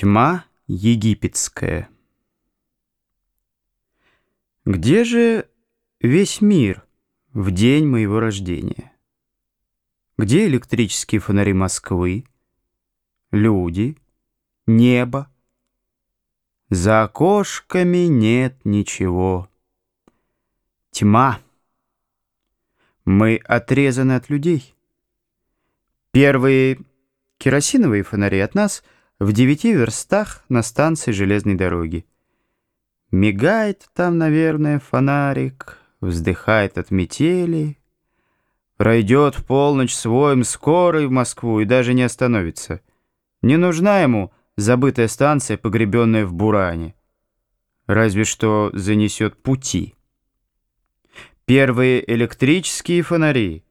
Тьма египетская. Где же весь мир в день моего рождения? Где электрические фонари Москвы, люди, небо? За окошками нет ничего. Тьма. Мы отрезаны от людей. Первые керосиновые фонари от нас — в девяти верстах на станции железной дороги. Мигает там, наверное, фонарик, вздыхает от метели, пройдет в полночь своим скорой в Москву и даже не остановится. Не нужна ему забытая станция, погребенная в буране. Разве что занесет пути. Первые электрические фонари —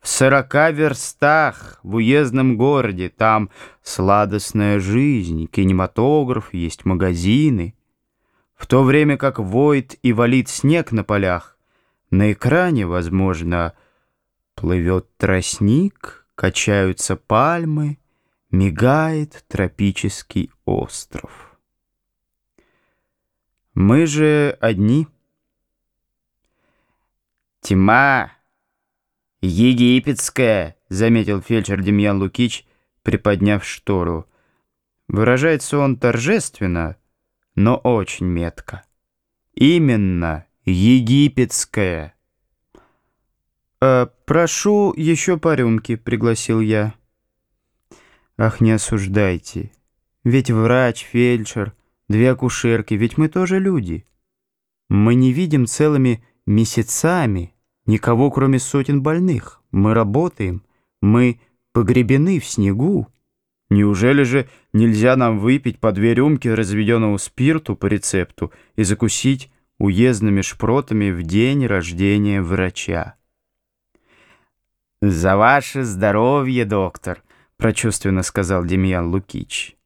в сорока верстах в уездном городе там сладостная жизнь, кинематограф, есть магазины. В то время как воет и валит снег на полях, на экране, возможно, плывет тростник, качаются пальмы, мигает тропический остров. Мы же одни. Тьма «Египетская», — заметил фельдшер Демьян Лукич, приподняв штору. Выражается он торжественно, но очень метко. «Именно египетская». «Э, «Прошу еще по рюмке», — пригласил я. «Ах, не осуждайте. Ведь врач, фельдшер, две акушерки, ведь мы тоже люди. Мы не видим целыми месяцами» Никого, кроме сотен больных. Мы работаем. Мы погребены в снегу. Неужели же нельзя нам выпить по две рюмки разведенного спирту по рецепту и закусить уездными шпротами в день рождения врача? «За ваше здоровье, доктор», — прочувственно сказал Демьян Лукич.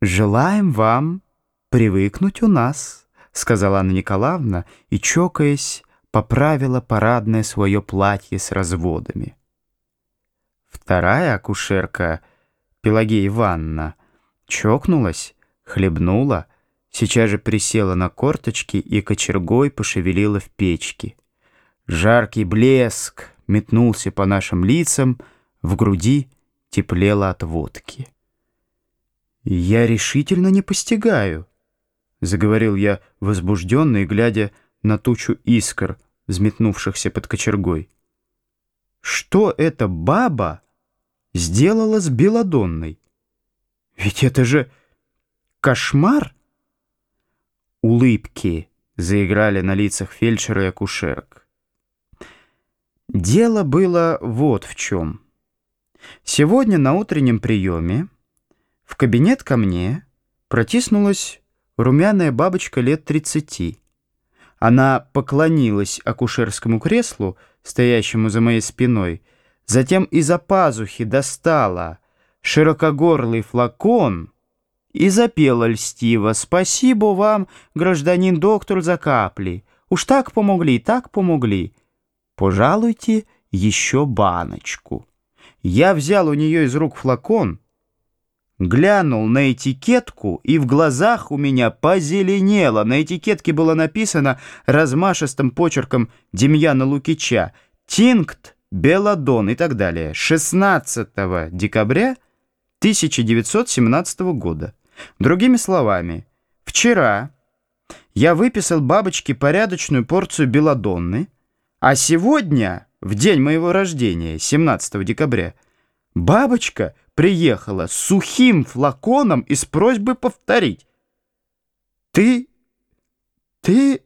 «Желаем вам привыкнуть у нас», — сказала Анна Николаевна, и, чокаясь, поправила парадное свое платье с разводами. Вторая акушерка, Пелагея Ивановна, чокнулась, хлебнула, сейчас же присела на корточки и кочергой пошевелила в печке. Жаркий блеск метнулся по нашим лицам, в груди теплело от водки. «Я решительно не постигаю», — заговорил я возбужденный, глядя на тучу искр — взметнувшихся под кочергой. Что эта баба сделала с Беладонной? Ведь это же кошмар! Улыбки заиграли на лицах фельдшера и акушерок. Дело было вот в чем. Сегодня на утреннем приеме в кабинет ко мне протиснулась румяная бабочка лет тридцати. Она поклонилась акушерскому креслу, стоящему за моей спиной, затем из-за пазухи достала широкогорлый флакон и запела льстиво «Спасибо вам, гражданин доктор, за капли. Уж так помогли, так помогли. Пожалуйте еще баночку». Я взял у нее из рук флакон — глянул на этикетку, и в глазах у меня позеленело. На этикетке было написано размашистым почерком Демьяна Лукича «Тинкт Беладон» и так далее. 16 декабря 1917 года. Другими словами, вчера я выписал бабочке порядочную порцию белладонны, а сегодня, в день моего рождения, 17 декабря, бабочка — приехала с сухим флаконом и с просьбой повторить. «Ты... ты...»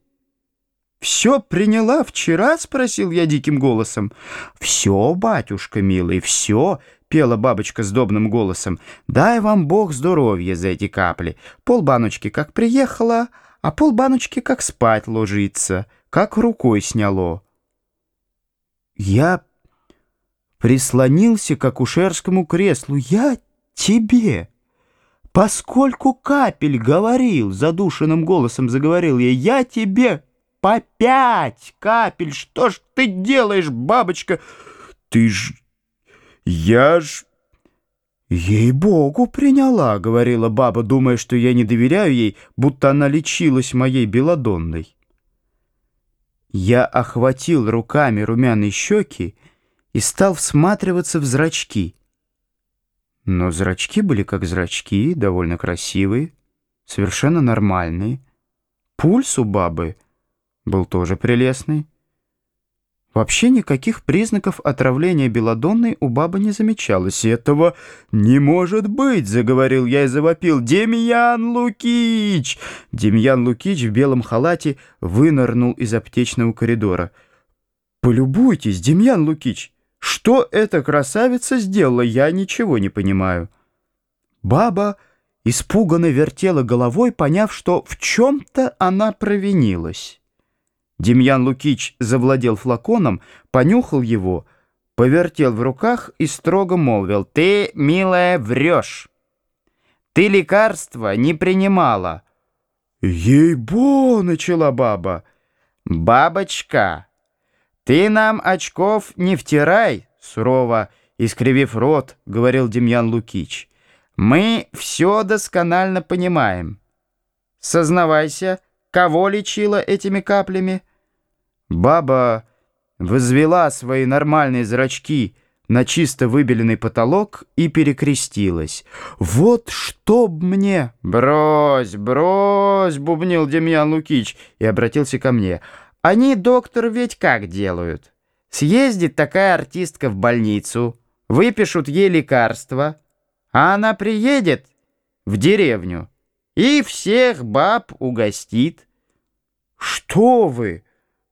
«Все приняла вчера?» — спросил я диким голосом. «Все, батюшка милый, все!» — пела бабочка с добным голосом. «Дай вам Бог здоровья за эти капли. Полбаночки как приехала, а полбаночки как спать ложится, как рукой сняло». Я прислонился к акушерскому креслу. «Я тебе!» «Поскольку капель говорил, — задушенным голосом заговорил я, — я тебе по пять капель! Что ж ты делаешь, бабочка? Ты ж... я ж... «Ей-богу, приняла», — говорила баба, думая, что я не доверяю ей, будто она лечилась моей белодонной. Я охватил руками румяные щеки и стал всматриваться в зрачки. Но зрачки были как зрачки, довольно красивые, совершенно нормальные. Пульс у бабы был тоже прелестный. Вообще никаких признаков отравления белодонной у бабы не замечалось. «Этого не может быть!» — заговорил я и завопил. «Демьян Лукич!» Демьян Лукич в белом халате вынырнул из аптечного коридора. «Полюбуйтесь, Демьян Лукич! Что эта красавица сделала, я ничего не понимаю». Баба испуганно вертела головой, поняв, что в чем-то она провинилась. Демьян Лукич завладел флаконом, понюхал его, повертел в руках и строго молвил. «Ты, милая, врешь. Ты лекарства не принимала». «Ей-бо!» — начала баба. «Бабочка, ты нам очков не втирай!» — сурово, искривив рот, говорил Демьян Лукич. «Мы все досконально понимаем. Сознавайся, кого лечила этими каплями?» Баба возвела свои нормальные зрачки на чисто выбеленный потолок и перекрестилась. «Вот чтоб мне!» «Брось, брось!» — бубнил Демьян Лукич и обратился ко мне. «Они, доктор, ведь как делают? Съездит такая артистка в больницу, выпишут ей лекарства, а она приедет в деревню и всех баб угостит». «Что вы!»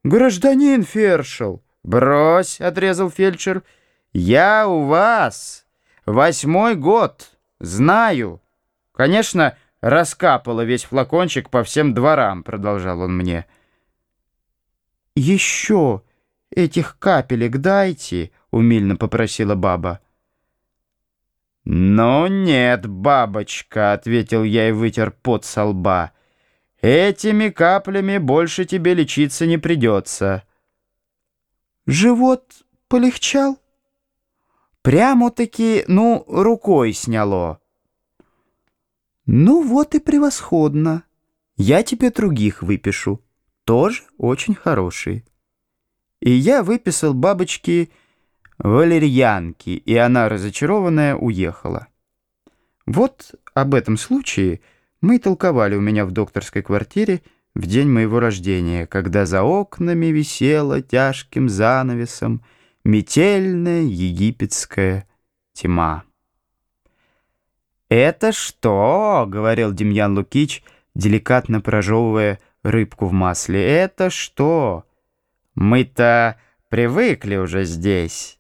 «Гражданин Фершел!» «Брось!» — отрезал фельдшер. «Я у вас восьмой год, знаю. Конечно, раскапала весь флакончик по всем дворам», — продолжал он мне. «Еще этих капелек дайте», — умильно попросила баба. «Ну нет, бабочка», — ответил я и вытер пот со лба. Этими каплями больше тебе лечиться не придется. Живот полегчал? Прямо-таки, ну, рукой сняло. Ну вот и превосходно. Я тебе других выпишу. Тоже очень хорошие. И я выписал бабочке валерьянки, и она, разочарованная, уехала. Вот об этом случае... Мы толковали у меня в докторской квартире в день моего рождения, когда за окнами висела тяжким занавесом метельная египетская тьма. «Это что?» — говорил Демьян Лукич, деликатно прожевывая рыбку в масле. «Это что? Мы-то привыкли уже здесь.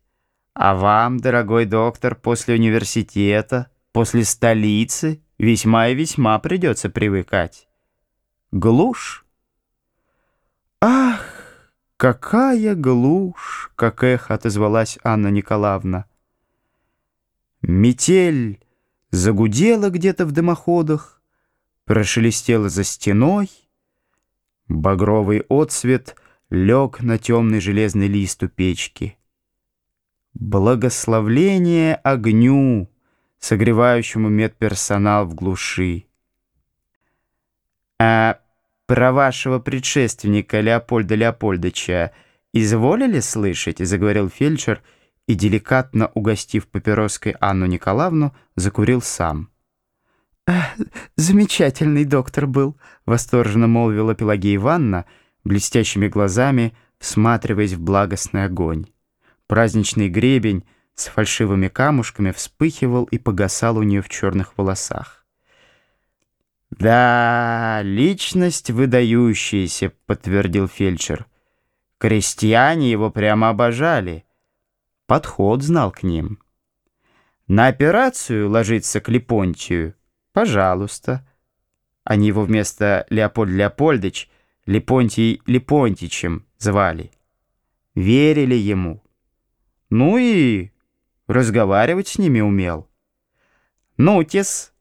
А вам, дорогой доктор, после университета, после столицы...» весьма и весьма придется привыкать. Глушь? Ах, какая глушь, как эхо отозвалась Анна Николаевна. Метель загудела где-то в дымоходах, прошелестела за стеной. Багровый отсвет лег на темный железный лист у печки. Благословление огню! согревающему медперсонал в глуши. «А про вашего предшественника Леопольда Леопольдовича изволили слышать?» — заговорил фельдшер и, деликатно угостив папироской Анну Николаевну, закурил сам. «Замечательный доктор был», — восторженно молвила Пелагея Ивановна, блестящими глазами всматриваясь в благостный огонь. Праздничный гребень — с фальшивыми камушками вспыхивал и погасал у нее в черных волосах. «Да, личность выдающаяся», — подтвердил фельдшер. «Крестьяне его прямо обожали. Подход знал к ним. На операцию ложиться к Лепонтию? Пожалуйста». Они его вместо Леопольд Леопольдович Лепонтий Лепонтичем звали. Верили ему. Ну и разговаривать с ними умел. Нутис.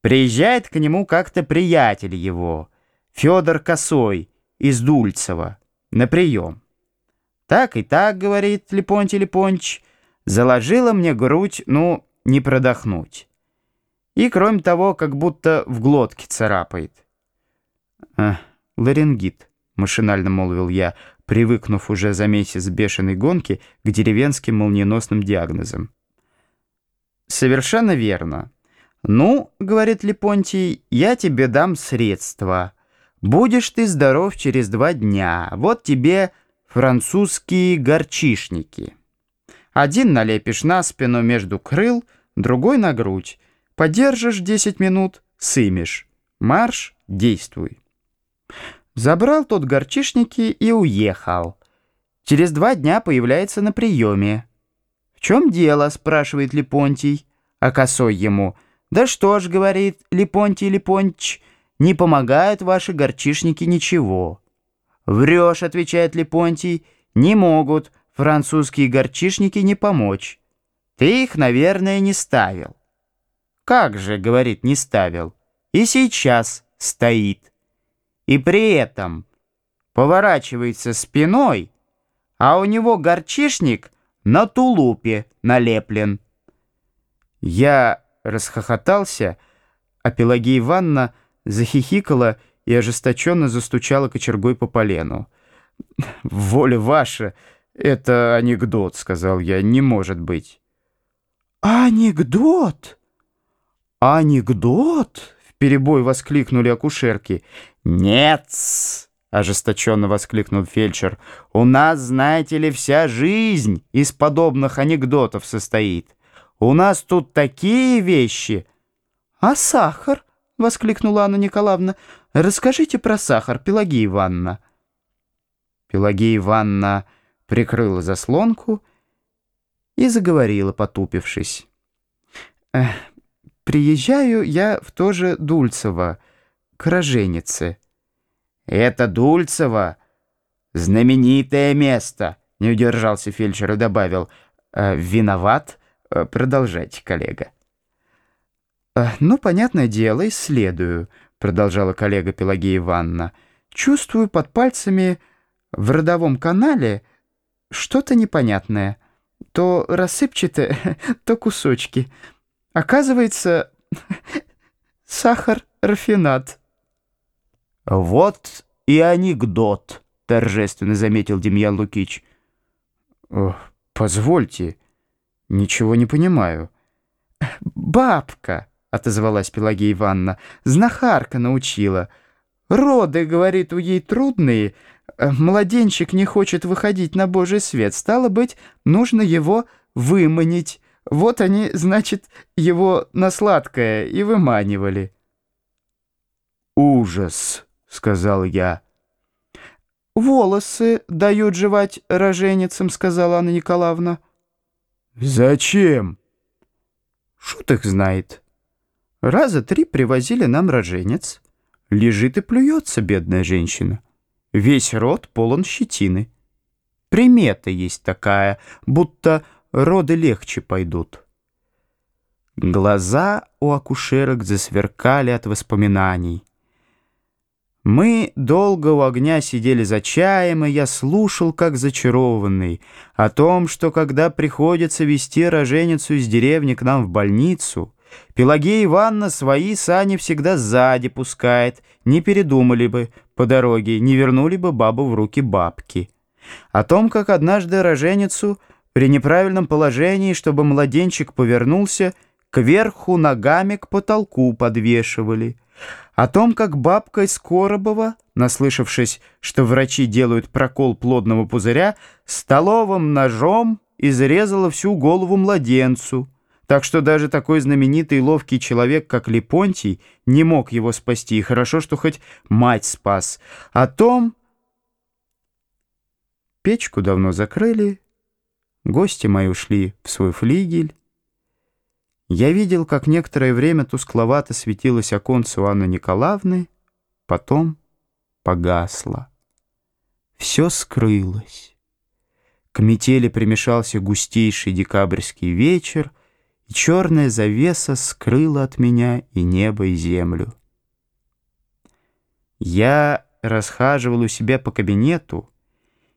Приезжает к нему как-то приятель его, Федор Косой из Дульцева, на прием. Так и так, говорит Липонтий Липонч, заложила мне грудь, ну, не продохнуть. И, кроме того, как будто в глотке царапает. «А, ларингит», — машинально молвил я, привыкнув уже за месяц бешеной гонки к деревенским молниеносным диагнозам. «Совершенно верно. Ну, — говорит Лепонтий, — я тебе дам средства. Будешь ты здоров через два дня. Вот тебе французские горчишники. Один налепишь на спину между крыл, другой на грудь. Подержишь 10 минут, сымешь. Марш, действуй. Забрал тот горчишники и уехал. Через два дня появляется на приеме. «В чем дело?» — спрашивает Липонтий. А косой ему. «Да что ж, — говорит Липонтий Липонтич, — не помогают ваши горчишники ничего». «Врешь», — отвечает Липонтий, — «не могут французские горчишники не помочь. Ты их, наверное, не ставил». «Как же, — говорит, — не ставил. И сейчас стоит» и при этом поворачивается спиной, а у него горчишник на тулупе налеплен. Я расхохотался, а Пелагея Ивановна захихикала и ожесточенно застучала кочергой по полену. «Воля ваша, это анекдот», — сказал я, — «не может быть». «Анекдот? Анекдот?» — перебой воскликнули акушерки. «Нет!» — ожесточенно воскликнул фельдшер. «У нас, знаете ли, вся жизнь из подобных анекдотов состоит. У нас тут такие вещи!» «А сахар?» — воскликнула Анна Николаевна. «Расскажите про сахар, Пелагея Ивановна». Пелагея Ивановна прикрыла заслонку и заговорила, потупившись. «Приезжаю я в то же Дульцево» к роженице. «Это Дульцево, знаменитое место», — не удержался фельдшер и добавил. «Э, «Виноват? Э, продолжайте, коллега». Э, «Ну, понятное дело, исследую», — продолжала коллега Пелагея Ивановна. «Чувствую под пальцами в родовом канале что-то непонятное. То рассыпчатое, то кусочки. Оказывается, сахар-рафинат». «Вот и анекдот», — торжественно заметил Демьян Лукич. «Позвольте, ничего не понимаю». «Бабка», — отозвалась Пелагея Ивановна, — «знахарка научила. Роды, говорит, у ей трудные. Младенчик не хочет выходить на Божий свет. Стало быть, нужно его выманить. Вот они, значит, его на сладкое и выманивали». «Ужас!» — сказал я. «Волосы дают жевать роженицам», — сказала Анна Николаевна. «Зачем?» «Шут их знает. Раза три привозили нам роженец. Лежит и плюется бедная женщина. Весь рот полон щетины. Примета есть такая, будто роды легче пойдут». Глаза у акушерок засверкали от воспоминаний. Мы долго у огня сидели за чаем, и я слушал, как зачарованный, о том, что когда приходится вести роженицу из деревни к нам в больницу, Пелагея Ивановна свои сани всегда сзади пускает, не передумали бы по дороге, не вернули бы бабу в руки бабки. О том, как однажды роженицу при неправильном положении, чтобы младенчик повернулся, кверху ногами к потолку подвешивали — о том, как бабка из Коробова, наслышавшись, что врачи делают прокол плодного пузыря, столовым ножом изрезала всю голову младенцу, так что даже такой знаменитый и ловкий человек, как Липонтий, не мог его спасти, и хорошо, что хоть мать спас. О том... Печку давно закрыли, гости мои ушли в свой флигель, я видел, как некоторое время тускловато светилось оконце у Анны Николаевны, потом погасло. Все скрылось. К метели примешался густейший декабрьский вечер, и черная завеса скрыла от меня и небо, и землю. Я расхаживал у себя по кабинету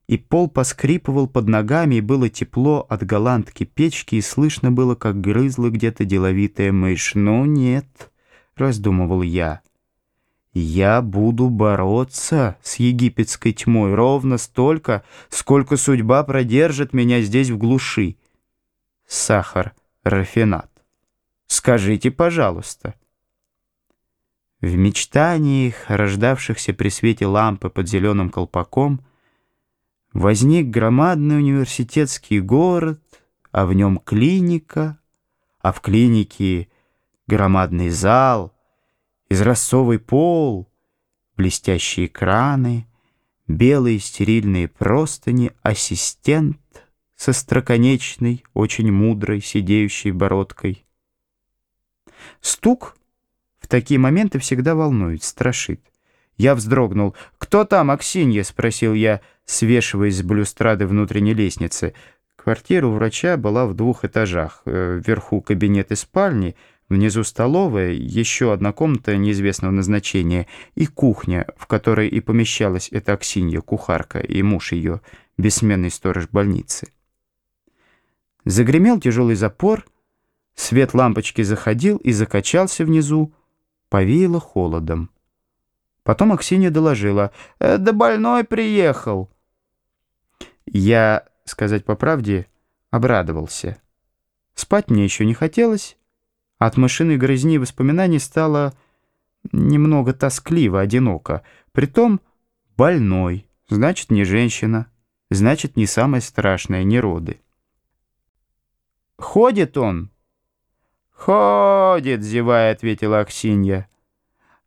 и пол поскрипывал под ногами, и было тепло от голландки печки, и слышно было, как грызла где-то деловитая мышь. «Ну нет», — раздумывал я, — «я буду бороться с египетской тьмой ровно столько, сколько судьба продержит меня здесь в глуши. Сахар, рафинат. Скажите, пожалуйста». В мечтаниях, рождавшихся при свете лампы под зеленым колпаком, возник громадный университетский город, а в нем клиника, а в клинике громадный зал, изразцовый пол, блестящие краны, белые стерильные простыни, ассистент со строконечной, очень мудрой, сидеющей бородкой. Стук — такие моменты всегда волнует, страшит. Я вздрогнул. «Кто там, Аксинья?» — спросил я, свешиваясь с балюстрады внутренней лестницы. Квартира у врача была в двух этажах. Э, вверху кабинет и спальни, внизу столовая, еще одна комната неизвестного назначения и кухня, в которой и помещалась эта Аксинья, кухарка, и муж ее, бессменный сторож больницы. Загремел тяжелый запор, свет лампочки заходил и закачался внизу, повеяло холодом. Потом Аксинья доложила. «Э, «Да больной приехал». Я, сказать по правде, обрадовался. Спать мне еще не хотелось. От мышиной грызни воспоминаний стало немного тоскливо, одиноко. Притом больной, значит, не женщина, значит, не самое страшное, не роды. «Ходит он?» «Ходит», — зевая, ответила Аксинья.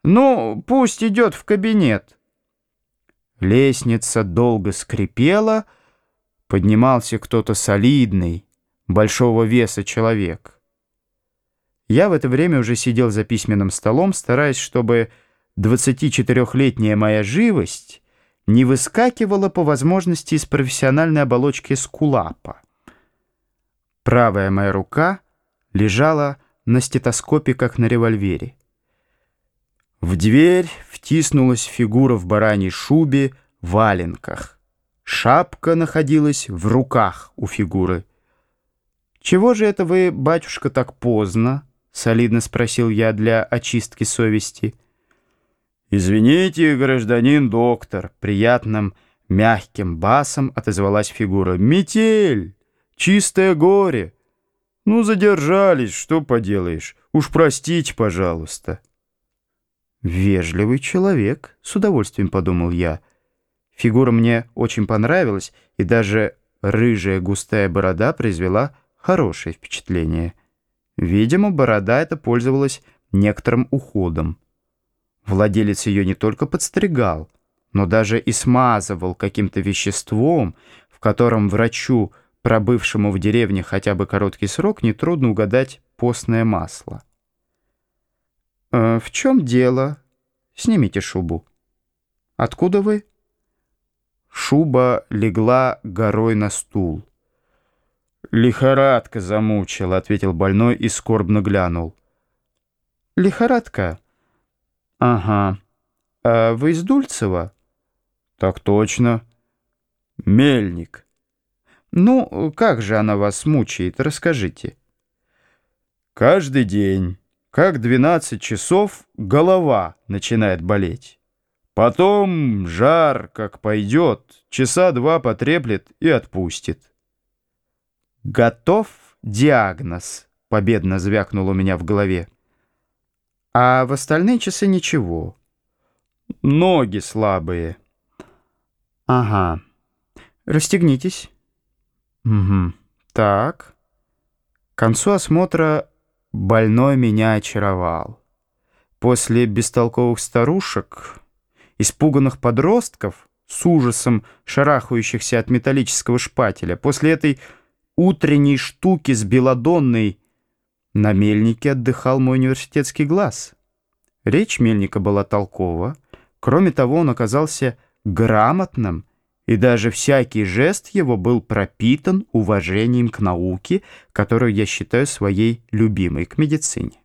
«Ну, пусть идет в кабинет». Лестница долго скрипела, поднимался кто-то солидный, большого веса человек. Я в это время уже сидел за письменным столом, стараясь, чтобы 24-летняя моя живость не выскакивала по возможности из профессиональной оболочки скулапа. Правая моя рука лежала на стетоскопе, как на револьвере. В дверь втиснулась фигура в бараньей шубе, в валенках. Шапка находилась в руках у фигуры. «Чего же это вы, батюшка, так поздно?» — солидно спросил я для очистки совести. «Извините, гражданин доктор», — приятным, мягким басом отозвалась фигура. «Метель! Чистое горе!» «Ну, задержались, что поделаешь. Уж простите, пожалуйста». «Вежливый человек», — с удовольствием подумал я. Фигура мне очень понравилась, и даже рыжая густая борода произвела хорошее впечатление. Видимо, борода эта пользовалась некоторым уходом. Владелец ее не только подстригал, но даже и смазывал каким-то веществом, в котором врачу пробывшему в деревне хотя бы короткий срок, нетрудно угадать постное масло. «Э, «В чем дело? Снимите шубу». «Откуда вы?» Шуба легла горой на стул. «Лихорадка замучила», — ответил больной и скорбно глянул. «Лихорадка? Ага. А вы из Дульцева?» «Так точно. Мельник». «Ну, как же она вас мучает? Расскажите». «Каждый день, как 12 часов, голова начинает болеть. Потом жар, как пойдет, часа два потреплет и отпустит». «Готов диагноз», — победно звякнул у меня в голове. «А в остальные часы ничего». «Ноги слабые». «Ага. Расстегнитесь». Угу. Так. К концу осмотра больной меня очаровал. После бестолковых старушек, испуганных подростков, с ужасом шарахающихся от металлического шпателя, после этой утренней штуки с белодонной на мельнике отдыхал мой университетский глаз. Речь мельника была толкова. Кроме того, он оказался грамотным и даже всякий жест его был пропитан уважением к науке, которую я считаю своей любимой, к медицине.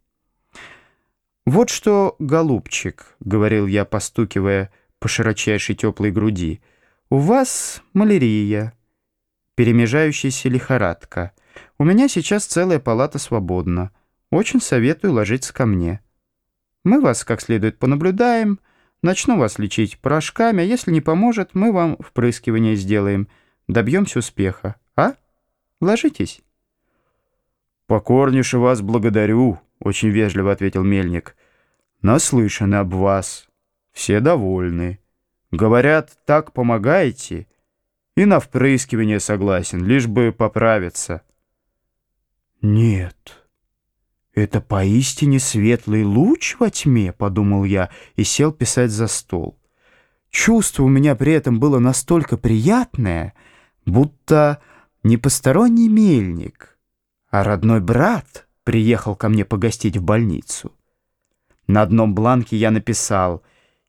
«Вот что, голубчик», — говорил я, постукивая по широчайшей теплой груди, У вас малярия, перемежающаяся лихорадка. У меня сейчас целая палата свободна. Очень советую ложиться ко мне. Мы вас как следует понаблюдаем, начну вас лечить порошками, а если не поможет, мы вам впрыскивание сделаем. Добьемся успеха. А? Ложитесь. «Покорнейше вас благодарю», — очень вежливо ответил Мельник. «Наслышаны об вас. Все довольны. Говорят, так помогаете. И на впрыскивание согласен, лишь бы поправиться». «Нет, это поистине светлый луч во тьме», — подумал я и сел писать за стол. Чувство у меня при этом было настолько приятное, будто не посторонний мельник — а родной брат приехал ко мне погостить в больницу. На одном бланке я написал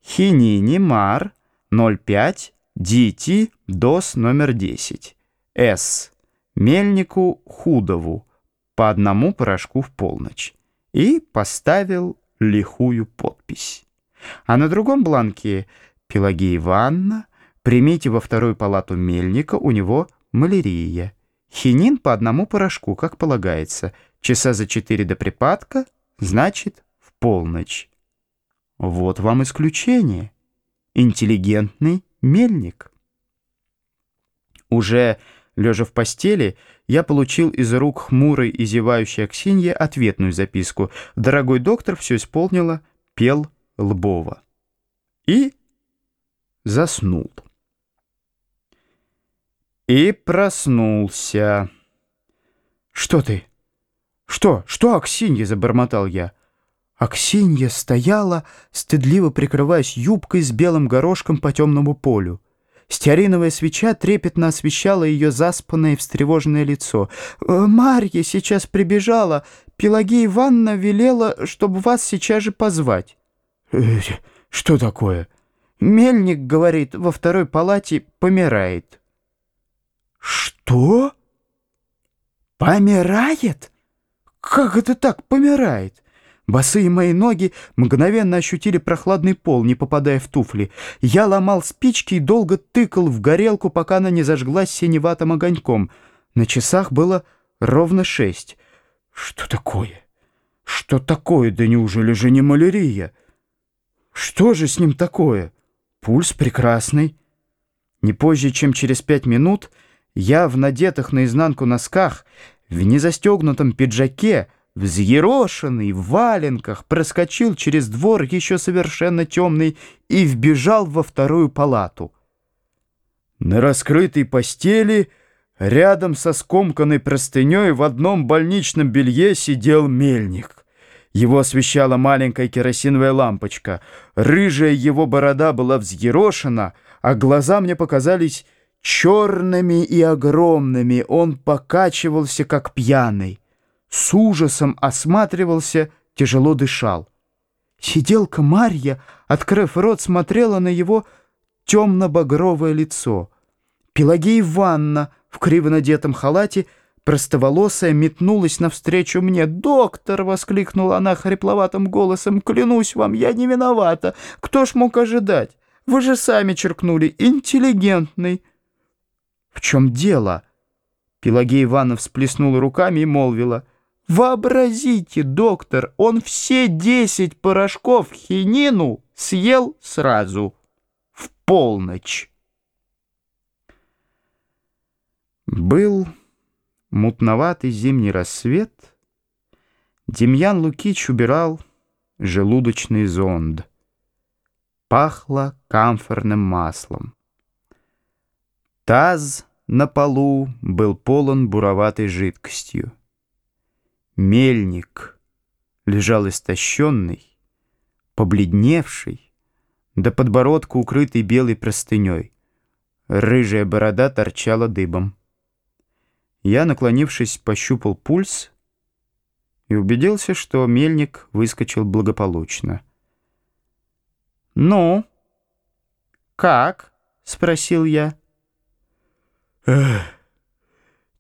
«Хинини Мар 05 DT ДОС номер 10 С. Мельнику Худову по одному порошку в полночь» и поставил лихую подпись. А на другом бланке «Пелагея Ивановна, примите во вторую палату мельника, у него малярия». Хинин по одному порошку, как полагается. Часа за четыре до припадка, значит, в полночь. Вот вам исключение. Интеллигентный мельник. Уже лежа в постели, я получил из рук хмурой и зевающей Аксиньи ответную записку. Дорогой доктор все исполнила, пел Лбова. И заснул. И проснулся. «Что ты? Что? Что, Аксинья?» — забормотал я. Аксинья стояла, стыдливо прикрываясь юбкой с белым горошком по темному полю. Стеариновая свеча трепетно освещала ее заспанное и встревоженное лицо. «Э, «Марья сейчас прибежала. Пелагея Ивановна велела, чтобы вас сейчас же позвать». «Э, «Что такое?» «Мельник, говорит, во второй палате помирает». «Что? Помирает? Как это так помирает?» Босые мои ноги мгновенно ощутили прохладный пол, не попадая в туфли. Я ломал спички и долго тыкал в горелку, пока она не зажглась синеватым огоньком. На часах было ровно шесть. Что такое? Что такое? Да неужели же не малярия? Что же с ним такое? Пульс прекрасный. Не позже, чем через пять минут... Я в надетых наизнанку носках, в незастегнутом пиджаке, взъерошенный, в валенках, проскочил через двор еще совершенно темный и вбежал во вторую палату. На раскрытой постели, рядом со скомканной простыней, в одном больничном белье сидел мельник. Его освещала маленькая керосиновая лампочка. Рыжая его борода была взъерошена, а глаза мне показались черными и огромными, он покачивался, как пьяный. С ужасом осматривался, тяжело дышал. Сиделка Марья, открыв рот, смотрела на его темно-багровое лицо. Пелагея Ивановна в криво надетом халате, простоволосая, метнулась навстречу мне. «Доктор!» — воскликнула она хрипловатым голосом. «Клянусь вам, я не виновата. Кто ж мог ожидать? Вы же сами черкнули. Интеллигентный». «В чем дело?» Пелагея Ивановна всплеснула руками и молвила. «Вообразите, доктор, он все десять порошков хинину съел сразу, в полночь». Был мутноватый зимний рассвет. Демьян Лукич убирал желудочный зонд. Пахло камфорным маслом. Таз на полу был полон буроватой жидкостью. Мельник лежал истощенный, побледневший, до подбородка укрытый белой простыней. Рыжая борода торчала дыбом. Я, наклонившись, пощупал пульс и убедился, что мельник выскочил благополучно. «Ну, как?» — спросил я. Эх,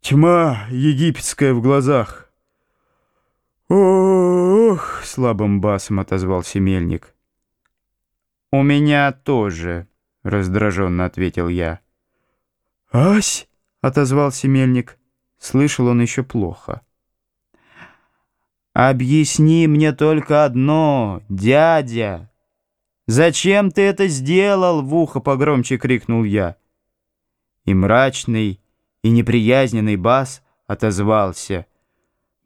тьма египетская в глазах. «Ох!» — слабым басом отозвался мельник. «У меня тоже», — раздраженно ответил я. «Ась!» — отозвался мельник. Слышал он еще плохо. «Объясни мне только одно, дядя! Зачем ты это сделал?» — в ухо погромче крикнул я. И мрачный, и неприязненный бас отозвался.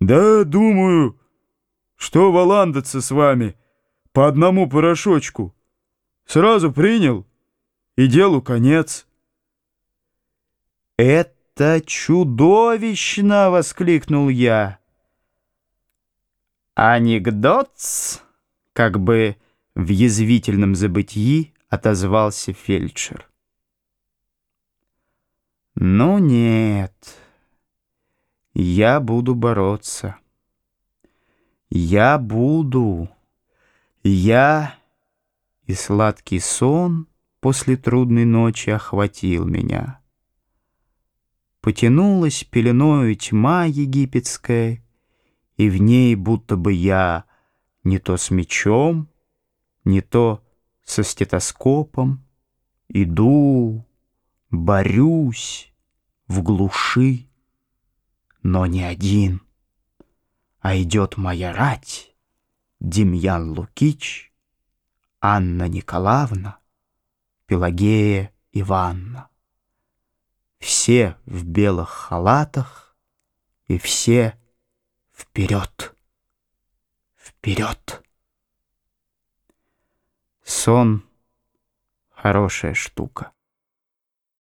«Да, думаю, что валандаться с вами по одному порошочку. Сразу принял, и делу конец». «Это чудовищно!» — воскликнул я. «Анекдот?» — как бы в язвительном забытии отозвался фельдшер. «Ну нет, я буду бороться. Я буду. Я...» И сладкий сон после трудной ночи охватил меня. Потянулась пеленою тьма египетская, И в ней будто бы я не то с мечом, Не то со стетоскопом Иду, борюсь в глуши, Но не один, а идет моя рать, Демьян Лукич, Анна Николаевна, Пелагея Ивановна все в белых халатах, и все вперед, вперед. Сон — хорошая штука.